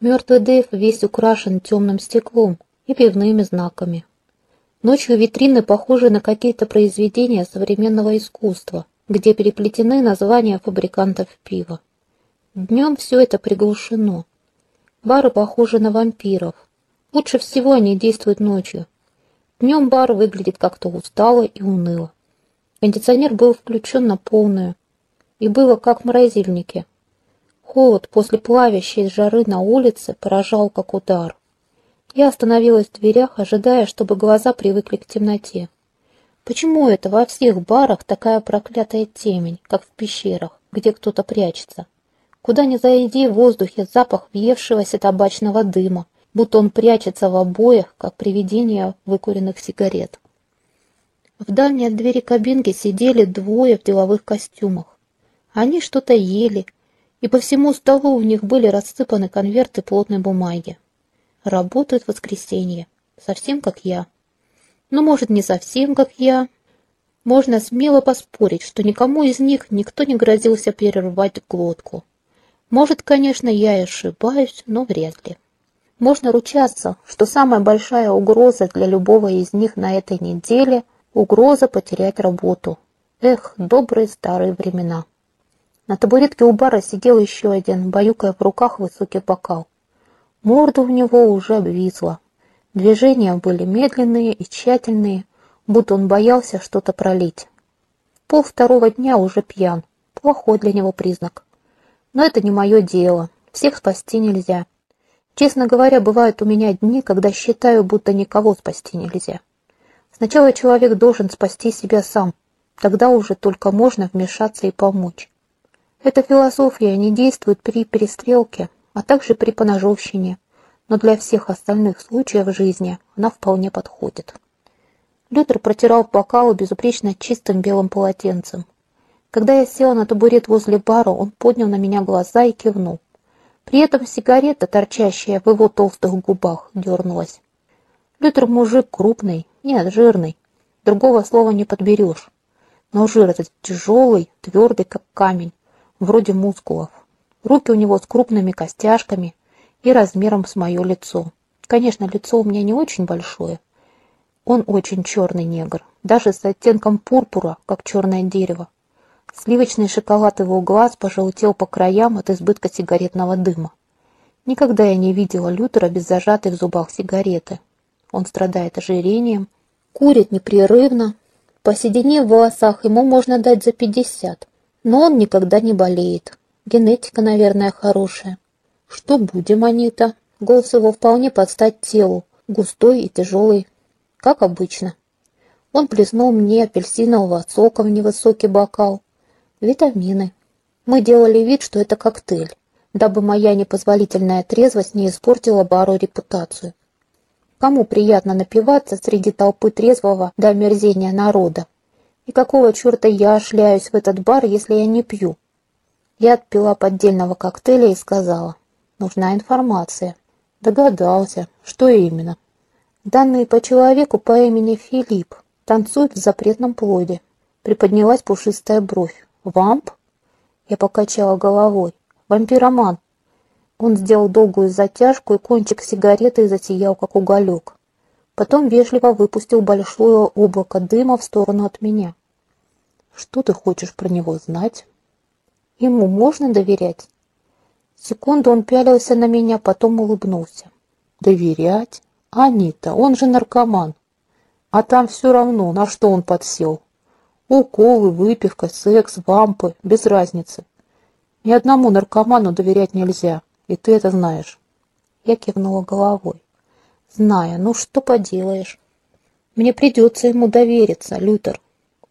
Мертвый Дэйв весь украшен темным стеклом и пивными знаками. Ночью витрины похожи на какие-то произведения современного искусства, где переплетены названия фабрикантов пива. Днем все это приглушено. Бары похожи на вампиров. Лучше всего они действуют ночью. Днем бар выглядит как-то устало и уныло. Кондиционер был включен на полную, и было как в морозильнике. Холод после плавящей жары на улице поражал как удар. Я остановилась в дверях, ожидая, чтобы глаза привыкли к темноте. Почему это во всех барах такая проклятая темень, как в пещерах, где кто-то прячется? Куда ни зайди, в воздухе запах въевшегося табачного дыма, будто он прячется в обоях, как привидение выкуренных сигарет. В дальней от двери кабинки сидели двое в деловых костюмах. Они что-то ели, и по всему столу у них были рассыпаны конверты плотной бумаги. Работают в воскресенье, совсем как я. Но, может, не совсем как я. Можно смело поспорить, что никому из них никто не грозился перервать глотку. Может, конечно, я и ошибаюсь, но вряд ли. Можно ручаться, что самая большая угроза для любого из них на этой неделе – Угроза потерять работу. Эх, добрые старые времена. На табуретке у бара сидел еще один, баюкая в руках высокий бокал. Морда у него уже обвисла. Движения были медленные и тщательные, будто он боялся что-то пролить. Пол второго дня уже пьян. Плохой для него признак. Но это не мое дело. Всех спасти нельзя. Честно говоря, бывают у меня дни, когда считаю, будто никого спасти нельзя. Сначала человек должен спасти себя сам, тогда уже только можно вмешаться и помочь. Эта философия не действует при перестрелке, а также при поножовщине, но для всех остальных случаев жизни она вполне подходит. Лютер протирал бокалы безупречно чистым белым полотенцем. Когда я села на табурет возле бара, он поднял на меня глаза и кивнул. При этом сигарета, торчащая в его толстых губах, дернулась. Лютер мужик крупный, нет, жирный. Другого слова не подберешь. Но жир этот тяжелый, твердый, как камень, вроде мускулов. Руки у него с крупными костяшками и размером с мое лицо. Конечно, лицо у меня не очень большое. Он очень черный негр, даже с оттенком пурпура, как черное дерево. Сливочный шоколад его глаз пожелтел по краям от избытка сигаретного дыма. Никогда я не видела Лютера без зажатой в зубах сигареты. Он страдает ожирением, курит непрерывно. По седине в волосах ему можно дать за пятьдесят, но он никогда не болеет. Генетика, наверное, хорошая. Что будем, Анита? Голос его вполне под стать телу, густой и тяжелый, как обычно. Он плеснул мне апельсинового сока в невысокий бокал. Витамины. Мы делали вид, что это коктейль, дабы моя непозволительная трезвость не испортила бару репутацию. Кому приятно напиваться среди толпы трезвого до омерзения народа? И какого черта я шляюсь в этот бар, если я не пью? Я отпила поддельного коктейля и сказала, нужна информация. Догадался, что именно. Данные по человеку по имени Филипп танцует в запретном плоде. Приподнялась пушистая бровь. Вамп? Я покачала головой. Вампироман. Он сделал долгую затяжку, и кончик сигареты засиял, как уголек. Потом вежливо выпустил большое облако дыма в сторону от меня. «Что ты хочешь про него знать?» «Ему можно доверять?» Секунду он пялился на меня, потом улыбнулся. «Доверять? Анита, он же наркоман. А там все равно, на что он подсел. Уколы, выпивка, секс, вампы, без разницы. Ни одному наркоману доверять нельзя. И ты это знаешь. Я кивнула головой. Зная, ну что поделаешь. Мне придется ему довериться, Лютер.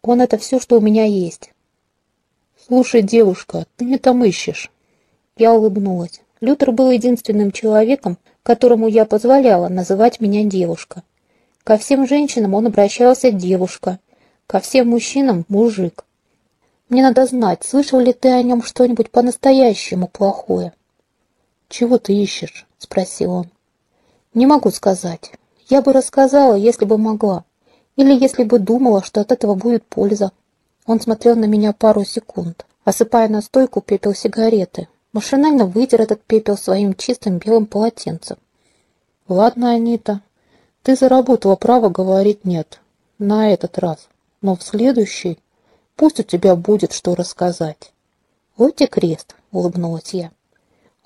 Он это все, что у меня есть. Слушай, девушка, ты не там ищешь. Я улыбнулась. Лютер был единственным человеком, которому я позволяла называть меня девушка. Ко всем женщинам он обращался девушка, ко всем мужчинам мужик. Мне надо знать, слышал ли ты о нем что-нибудь по-настоящему плохое. «Чего ты ищешь?» — спросил он. «Не могу сказать. Я бы рассказала, если бы могла. Или если бы думала, что от этого будет польза». Он смотрел на меня пару секунд, осыпая на стойку пепел сигареты. Машинально вытер этот пепел своим чистым белым полотенцем. Ладно, Анита, ты заработала право говорить «нет» на этот раз, но в следующий пусть у тебя будет что рассказать. Вот и крест, улыбнулась я.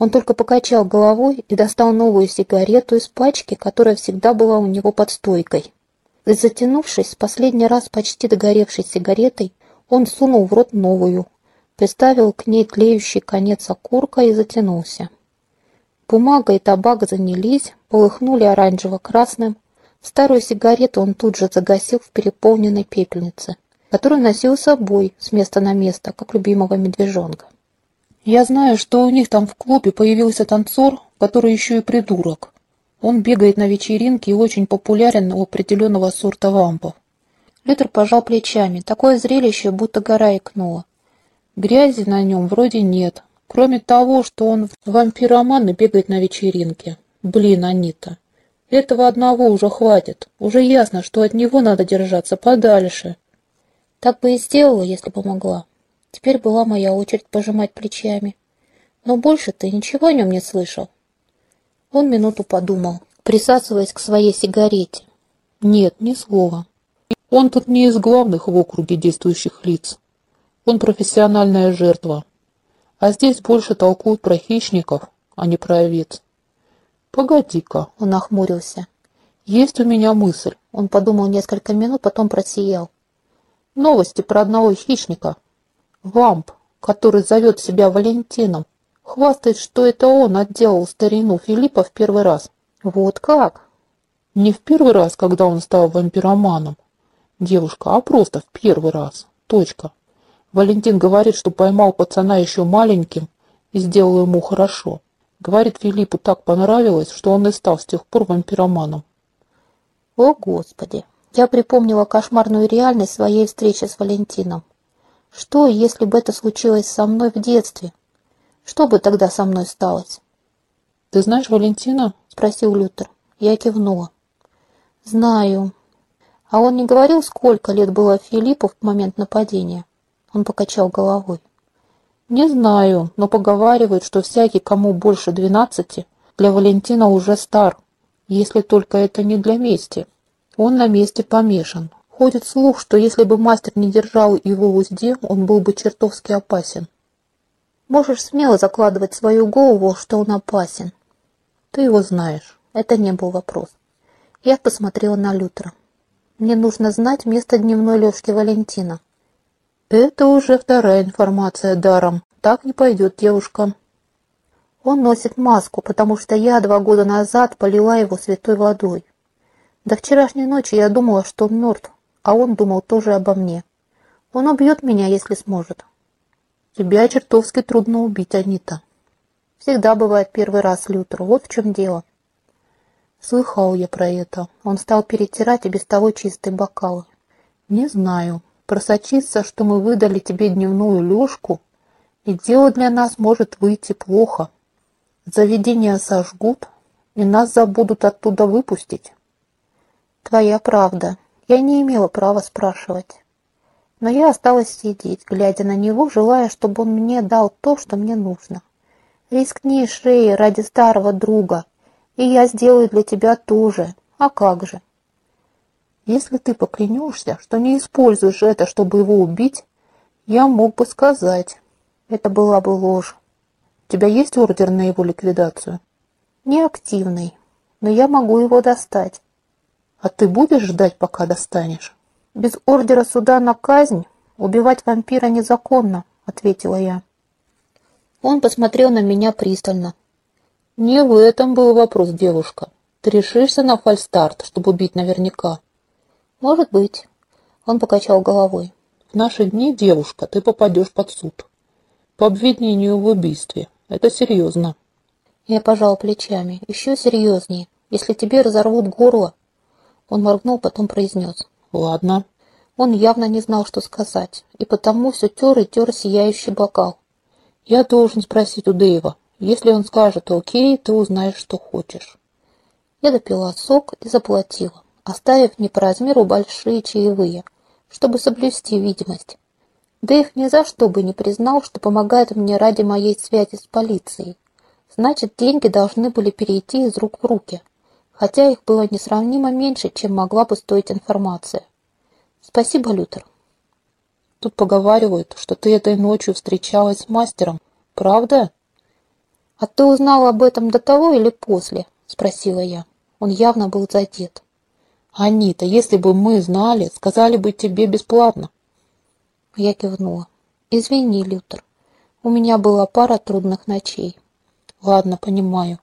Он только покачал головой и достал новую сигарету из пачки, которая всегда была у него под стойкой. И затянувшись, последний раз почти догоревшей сигаретой, он сунул в рот новую, приставил к ней тлеющий конец окурка и затянулся. Бумага и табак занялись, полыхнули оранжево-красным. Старую сигарету он тут же загасил в переполненной пепельнице, которую носил с собой с места на место, как любимого медвежонка. Я знаю, что у них там в клубе появился танцор, который еще и придурок. Он бегает на вечеринке и очень популярен у определенного сорта вампов. Лютер пожал плечами. Такое зрелище, будто гора икнула. Грязи на нем вроде нет, кроме того, что он вампироман и бегает на вечеринке. Блин, Анита, этого одного уже хватит. Уже ясно, что от него надо держаться подальше. Так бы и сделала, если бы могла. Теперь была моя очередь пожимать плечами. Но больше ты ничего о нем не слышал. Он минуту подумал, присасываясь к своей сигарете. Нет, ни слова. Он тут не из главных в округе действующих лиц. Он профессиональная жертва. А здесь больше толкуют про хищников, а не про овец. Погоди-ка, он нахмурился. Есть у меня мысль. Он подумал несколько минут, потом просиял. Новости про одного хищника, Вамп, который зовет себя Валентином, хвастает, что это он отделал старину Филиппа в первый раз. Вот как? Не в первый раз, когда он стал вампироманом, девушка, а просто в первый раз. Точка. Валентин говорит, что поймал пацана еще маленьким и сделал ему хорошо. Говорит, Филиппу так понравилось, что он и стал с тех пор вампироманом. О, Господи! Я припомнила кошмарную реальность своей встречи с Валентином. Что, если бы это случилось со мной в детстве? Что бы тогда со мной сталось? Ты знаешь Валентина? Спросил Лютер. Я кивнула. Знаю. А он не говорил, сколько лет было Филиппу в момент нападения? Он покачал головой. Не знаю, но поговаривают, что всякий, кому больше двенадцати, для Валентина уже стар, если только это не для мести. Он на месте помешан, Ходит слух, что если бы мастер не держал его в узде, он был бы чертовски опасен. Можешь смело закладывать свою голову, что он опасен. Ты его знаешь. Это не был вопрос. Я посмотрела на Лютера. Мне нужно знать место дневной лёжки Валентина. Это уже вторая информация даром. Так не пойдет, девушка. Он носит маску, потому что я два года назад полила его святой водой. До вчерашней ночи я думала, что он мертв, а он думал тоже обо мне. Он убьет меня, если сможет. Тебя чертовски трудно убить, Анита. Всегда бывает первый раз, Лютер, вот в чем дело. Слыхал я про это. Он стал перетирать и без того чистые бокалы. Не знаю. Просочиться, что мы выдали тебе дневную лёжку, и дело для нас может выйти плохо. Заведения сожгут, и нас забудут оттуда выпустить. Твоя правда. Я не имела права спрашивать. Но я осталась сидеть, глядя на него, желая, чтобы он мне дал то, что мне нужно. Рискни шеей ради старого друга, и я сделаю для тебя то же. А как же? Если ты поклянешься, что не используешь это, чтобы его убить, я мог бы сказать. Это была бы ложь. У тебя есть ордер на его ликвидацию? Неактивный, но я могу его достать. А ты будешь ждать, пока достанешь? Без ордера суда на казнь убивать вампира незаконно, ответила я. Он посмотрел на меня пристально. Не в этом был вопрос, девушка. Ты решишься на фальстарт, чтобы убить наверняка? Может быть. Он покачал головой. В наши дни, девушка, ты попадешь под суд. По обвинению в убийстве. Это серьезно. Я пожал плечами. Еще серьезнее. Если тебе разорвут горло, он моргнул, потом произнес. «Ладно». Он явно не знал, что сказать, и потому все тер и тер сияющий бокал. «Я должен спросить у Дэйва. Если он скажет «Окей», ты узнаешь, что хочешь». Я допила сок и заплатила, оставив не по размеру большие чаевые, чтобы соблюсти видимость. Дэйв ни за что бы не признал, что помогает мне ради моей связи с полицией. Значит, деньги должны были перейти из рук в руки, хотя их было несравнимо меньше, чем могла бы стоить информация. Спасибо, Лютер. Тут поговаривают, что ты этой ночью встречалась с мастером. Правда? А ты узнал об этом до того или после? Спросила я. Он явно был задет. Анита, если бы мы знали, сказали бы тебе бесплатно. Я кивнула. Извини, Лютер. У меня была пара трудных ночей. Ладно, понимаю.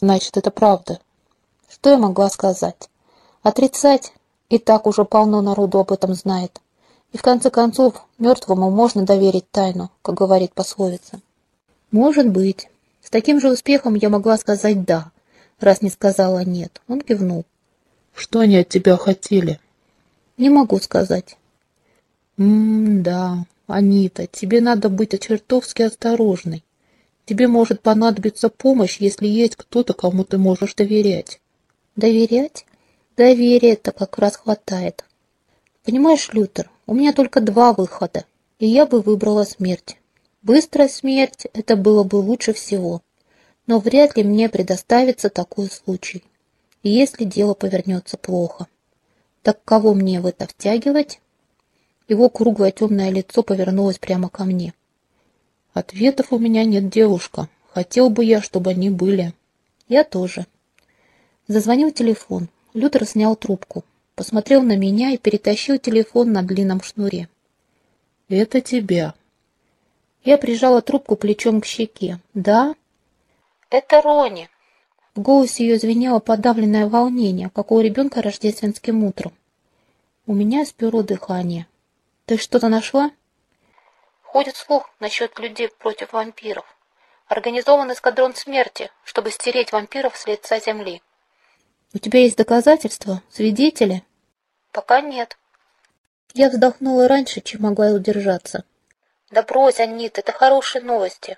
Значит, это правда. Что я могла сказать? Отрицать? И так уже полно народу об этом знает. И в конце концов, мертвому можно доверить тайну, как говорит пословица. Может быть. С таким же успехом я могла сказать «да», раз не сказала «нет». Он кивнул. Что они от тебя хотели? Не могу сказать. М-да, Анита, тебе надо быть чертовски осторожной. Тебе может понадобиться помощь, если есть кто-то, кому ты можешь доверять. Доверять? Доверия-то как раз хватает. Понимаешь, Лютер, у меня только два выхода, и я бы выбрала смерть. Быстрая смерть – это было бы лучше всего, но вряд ли мне предоставится такой случай, если дело повернется плохо. Так кого мне в это втягивать? Его круглое темное лицо повернулось прямо ко мне. Ответов у меня нет, девушка. Хотел бы я, чтобы они были. Я тоже. Зазвонил телефон. Лютер снял трубку, посмотрел на меня и перетащил телефон на длинном шнуре. «Это тебя». Я прижала трубку плечом к щеке. «Да?» «Это Рони». В голосе ее звенело подавленное волнение, как у ребенка рождественским утром. У меня сперло дыхание. «Ты что-то нашла?» Ходит слух насчет людей против вампиров. Организован эскадрон смерти, чтобы стереть вампиров с лица земли. У тебя есть доказательства? Свидетели? Пока нет. Я вздохнула раньше, чем могла удержаться. Да брось, Анит, это хорошие новости.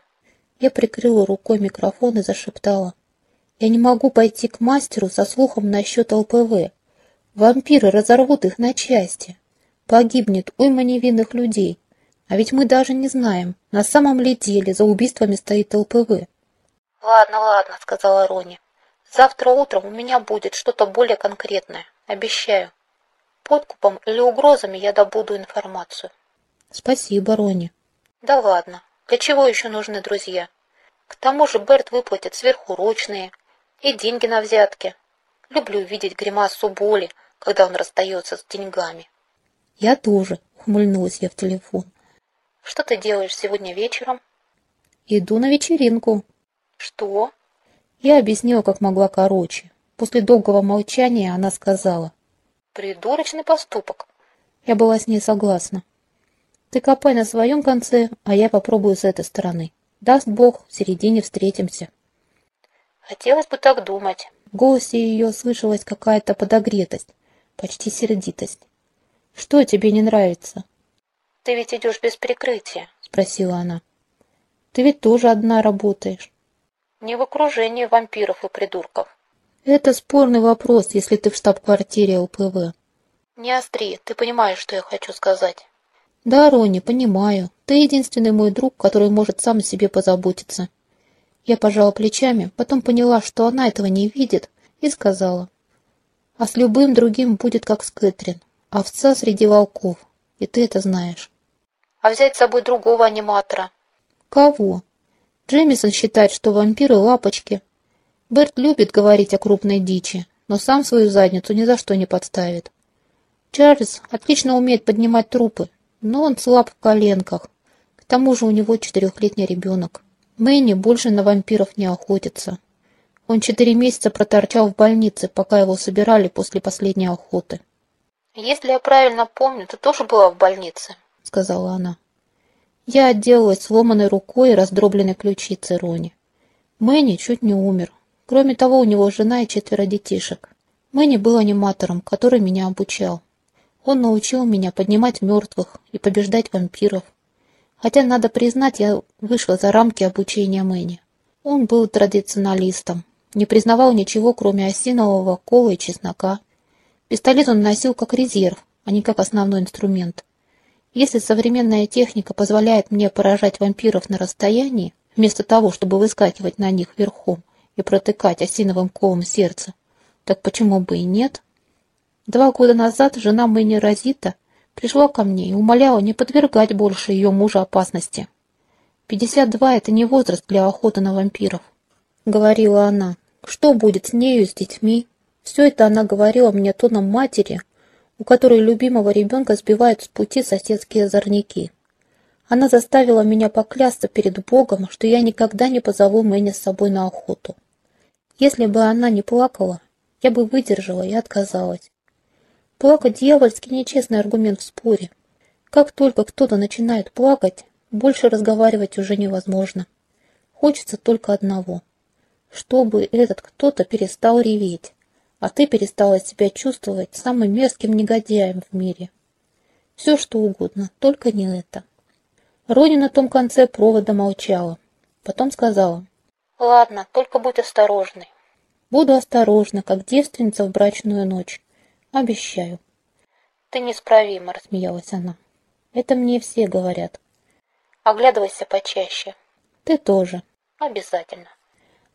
Я прикрыла рукой микрофон и зашептала. Я не могу пойти к мастеру со слухом насчет ЛПВ. Вампиры разорвут их на части. Погибнет уйма невинных людей. А ведь мы даже не знаем, на самом ли деле за убийствами стоит ЛПВ. «Ладно, ладно», — сказала Рони. «Завтра утром у меня будет что-то более конкретное, обещаю. Подкупом или угрозами я добуду информацию». «Спасибо, Рони». «Да ладно. Для чего еще нужны друзья? К тому же Берт выплатит сверхурочные и деньги на взятки. Люблю видеть гримасу боли, когда он расстается с деньгами». «Я тоже», — ухмыльнулась я в телефон. Что ты делаешь сегодня вечером? Иду на вечеринку. Что? Я объяснила, как могла короче. После долгого молчания она сказала. Придурочный поступок. Я была с ней согласна. Ты копай на своем конце, а я попробую с этой стороны. Даст Бог, в середине встретимся. Хотелось бы так думать. В голосе ее слышалась какая-то подогретость, почти сердитость. Что тебе не нравится? «Ты ведь идешь без прикрытия?» — спросила она. «Ты ведь тоже одна работаешь». «Не в окружении вампиров и придурков». «Это спорный вопрос, если ты в штаб-квартире ЛПВ». «Не остри, ты понимаешь, что я хочу сказать». «Да, Рони, понимаю. Ты единственный мой друг, который может сам о себе позаботиться». Я пожала плечами, потом поняла, что она этого не видит, и сказала. «А с любым другим будет как с Кэтрин. Овца среди волков. И ты это знаешь» а взять с собой другого аниматора. Кого? Джемисон считает, что вампиры лапочки. Берт любит говорить о крупной дичи, но сам свою задницу ни за что не подставит. Чарльз отлично умеет поднимать трупы, но он слаб в коленках. К тому же у него четырехлетний ребенок. Мэнни больше на вампиров не охотится. Он четыре месяца проторчал в больнице, пока его собирали после последней охоты. Если я правильно помню, ты тоже была в больнице. — сказала она. Я отделалась сломанной рукой и раздробленной ключицей Рони. Мэнни чуть не умер. Кроме того, у него жена и четверо детишек. Мэнни был аниматором, который меня обучал. Он научил меня поднимать мертвых и побеждать вампиров. Хотя, надо признать, я вышла за рамки обучения Мэнни. Он был традиционалистом, не признавал ничего, кроме осинового кола и чеснока. Пистолет он носил как резерв, а не как основной инструмент. Если современная техника позволяет мне поражать вампиров на расстоянии, вместо того, чтобы выскакивать на них верхом и протыкать осиновым ковом сердце, так почему бы и нет? Два года назад жена Мэнни Розита пришла ко мне и умоляла не подвергать больше ее мужа опасности. «Пятьдесят два — это не возраст для охоты на вампиров», — говорила она. «Что будет с нею, с детьми?» Все это она говорила мне тоном матери, у которой любимого ребенка сбивают с пути соседские озорники. Она заставила меня поклясться перед Богом, что я никогда не позову Мэнни с собой на охоту. Если бы она не плакала, я бы выдержала и отказалась. Плакать дьявольски нечестный аргумент в споре. Как только кто-то начинает плакать, больше разговаривать уже невозможно. Хочется только одного. Чтобы этот кто-то перестал реветь а ты перестала себя чувствовать самым мерзким негодяем в мире. Все что угодно, только не это. Рони на том конце провода молчала. Потом сказала. Ладно, только будь осторожной. Буду осторожна, как девственница в брачную ночь. Обещаю. Ты несправима, рассмеялась она. Это мне все говорят. Оглядывайся почаще. Ты тоже. Обязательно.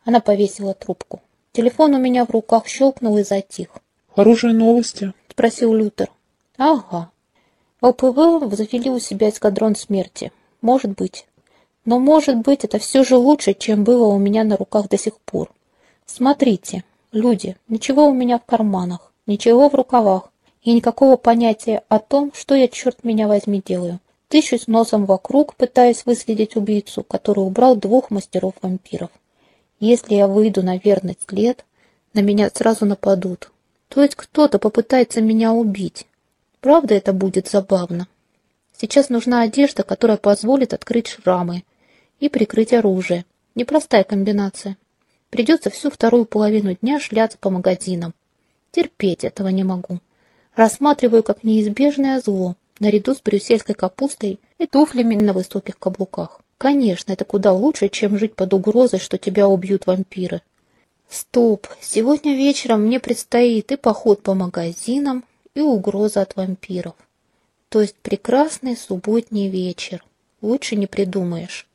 Она повесила трубку. Телефон у меня в руках щелкнул и затих. «Хорошие новости?» — спросил Лютер. «Ага. ЛПВ завели у себя эскадрон смерти. Может быть. Но, может быть, это все же лучше, чем было у меня на руках до сих пор. Смотрите, люди, ничего у меня в карманах, ничего в рукавах и никакого понятия о том, что я, черт меня возьми, делаю. Тыщусь носом вокруг, пытаясь выследить убийцу, который убрал двух мастеров-вампиров. Если я выйду на верный след, на меня сразу нападут. То есть кто-то попытается меня убить. Правда, это будет забавно. Сейчас нужна одежда, которая позволит открыть шрамы и прикрыть оружие. Непростая комбинация. Придется всю вторую половину дня шляться по магазинам. Терпеть этого не могу. Рассматриваю как неизбежное зло, наряду с брюссельской капустой и туфлями на высоких каблуках. Конечно, это куда лучше, чем жить под угрозой, что тебя убьют вампиры. Стоп, сегодня вечером мне предстоит и поход по магазинам, и угроза от вампиров. То есть прекрасный субботний вечер. Лучше не придумаешь.